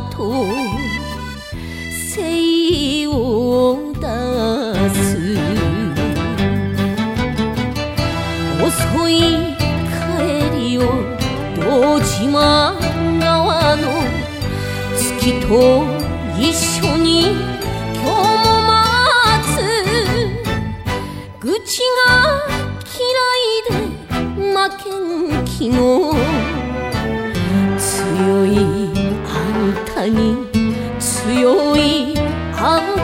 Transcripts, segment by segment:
あと精を出す。遅い帰りを堂島川の月と一緒に今日も待つ。愚痴が嫌いで負けん気もに強い雨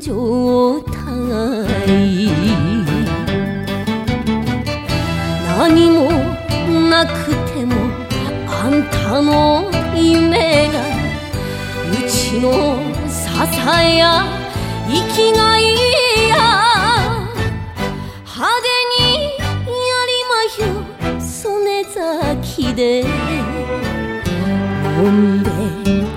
状態何もなくてもあんたの夢がうちの支えや生きがいや。派手にやりまひょ曽根崎で。飲んで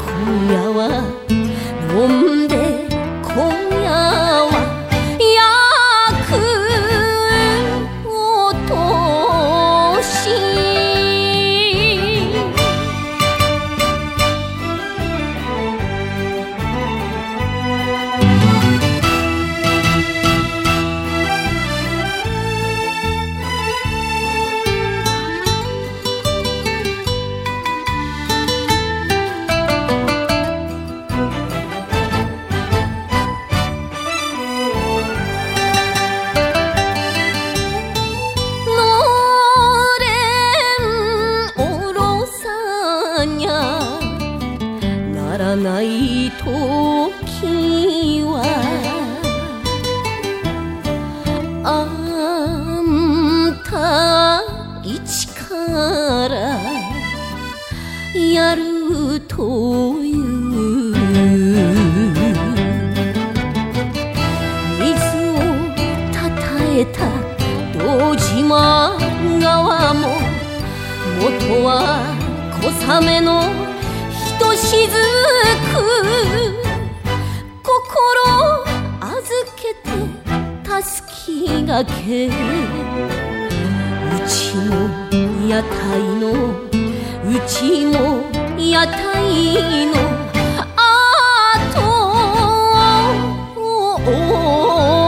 ないときはあんた一からやるという水をたたえた堂島川も元は小雨のとしずく心預けてたすきがけうちも屋台のうちも屋台のあとを